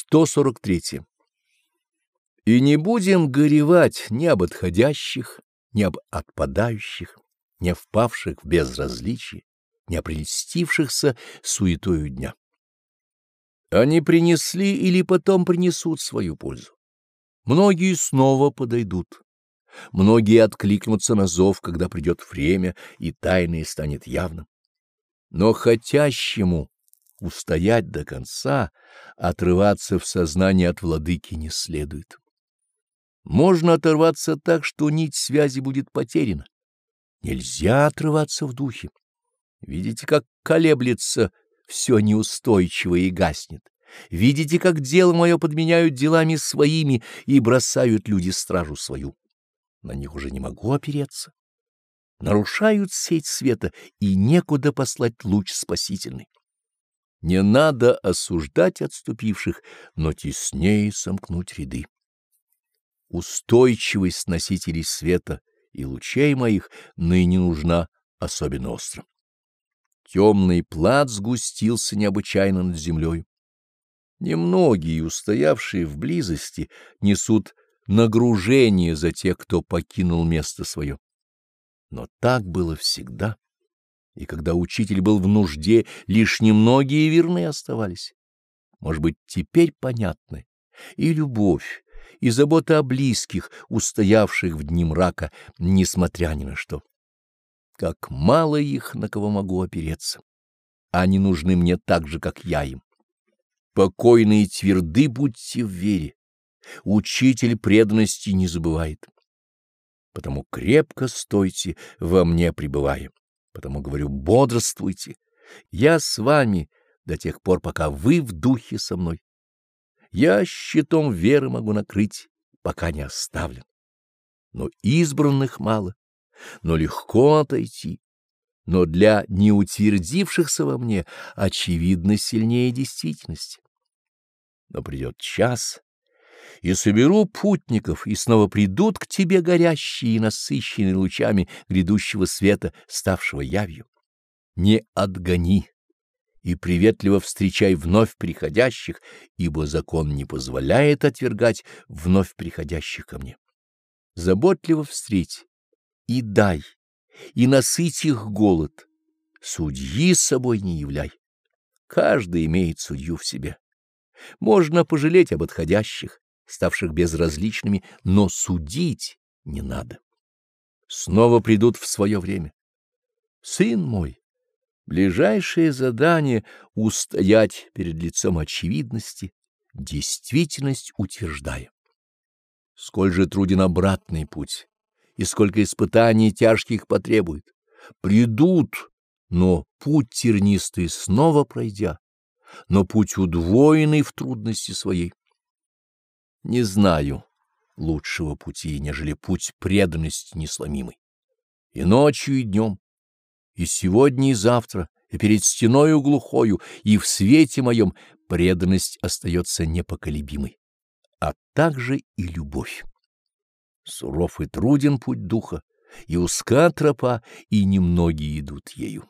143. И не будем горевать ни об отходящих, ни об отпадающих, не впавших в безразличие, не опрельстившихся суетою дня. Они принесли или потом принесут свою пользу. Многие снова подойдут. Многие откликнутся на зов, когда придет время, и тайное станет явным. Но хотящему устоять до конца, отрываться в сознании от владыки не следует. Можно оторваться так, что нить связи будет потеряна. Нельзя отрываться в духе. Видите, как колеблется все неустойчиво и гаснет. Видите, как дело мое подменяют делами своими и бросают люди стражу свою. На них уже не могу опереться. Нарушают сеть света, и некуда послать луч спасительный. Не надо осуждать отступивших, но теснее сомкнуть ряды. Устойчивость носителей света и лучей моих ныне нужна особенно остро. Темный плат сгустился необычайно над землей. Немногие, устоявшие в близости, несут нагружение за тех, кто покинул место свое. Но так было всегда. И когда учитель был в нужде, лишь немногие верны оставались. Может быть, теперь понятны и любовь, и забота о близких, устоявших в дни мрака, несмотря ни на что. Как мало их, на кого могу опереться. Они нужны мне так же, как я им. Покойны и тверды будьте в вере. Учитель преданности не забывает. Потому крепко стойте, во мне пребывая. Потому говорю, бодрствуйте. Я с вами до тех пор, пока вы в духе со мной. Я щитом веры могу накрыть, пока не оставлен. Но избранных мало, но легко отойти. Но для неутвердившихся во мне очевидно сильнее действительности. Но придет час, и соберу путников, и снова придут к тебе горящие и насыщенные лучами грядущего света, ставшего явью. Не отгони и приветливо встречай вновь приходящих, ибо закон не позволяет отвергать вновь приходящих ко мне. Заботливо встреть и дай, и насыть их голод. Судьи собой не являй. Каждый имеет судью в себе. Можно пожалеть об отходящих, ставших безразличными, но судить не надо. Снова придут в свое время. Сын мой, Ближайшее задание — устоять перед лицом очевидности, действительность утверждая. Сколь же труден обратный путь, и сколько испытаний тяжких потребует. Придут, но путь тернистый снова пройдя, но путь удвоенный в трудности своей. Не знаю лучшего пути, нежели путь преданности несломимой. И ночью, и днем и сегодня, и завтра, и перед стеною глухою, и в свете моем преданность остается непоколебимой, а также и любовь. Суров и труден путь духа, и узка тропа, и немногие идут ею.